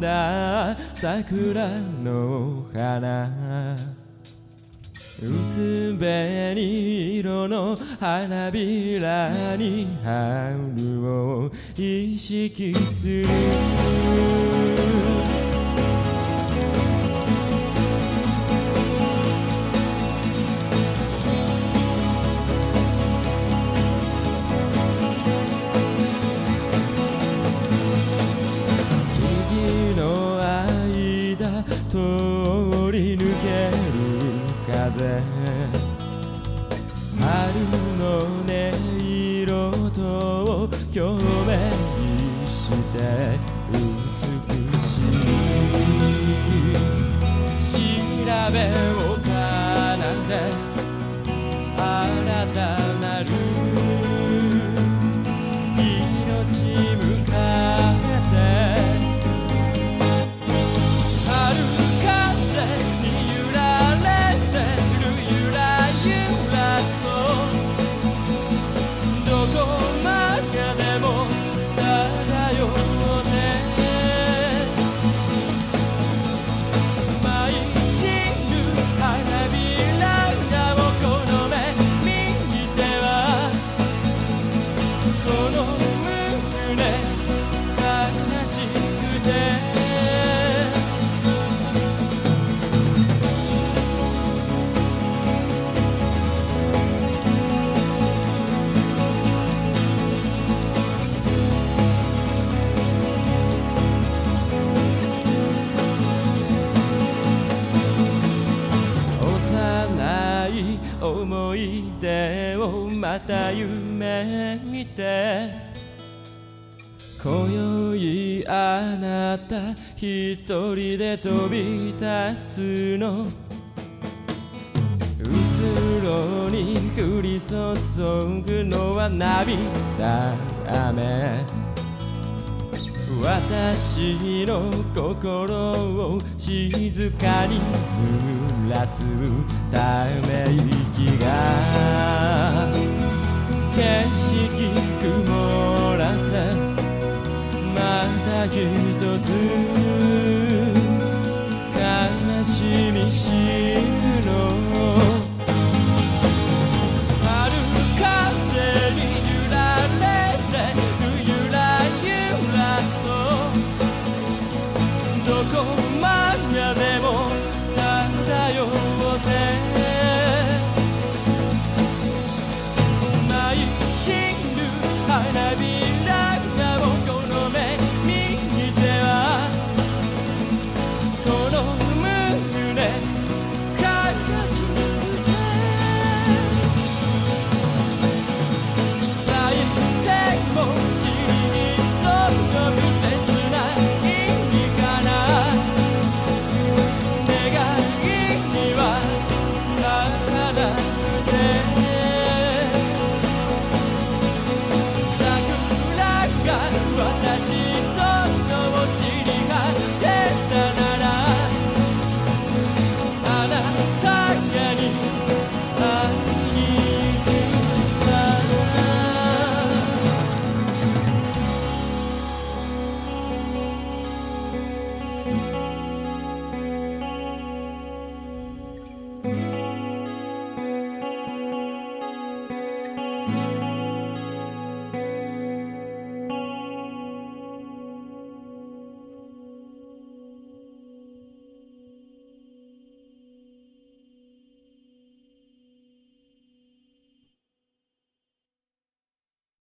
は桜の花。薄紅色の花びらに春を意識する。通り抜ける風。春の音色と共鳴して美しい。調べを奏で新たなる。命出をまた夢見て今宵あなた一人で飛び立つの。うつろに降り注ぐのは涙。雨。私の心を静かに。らすため息が景色曇らせまた一つ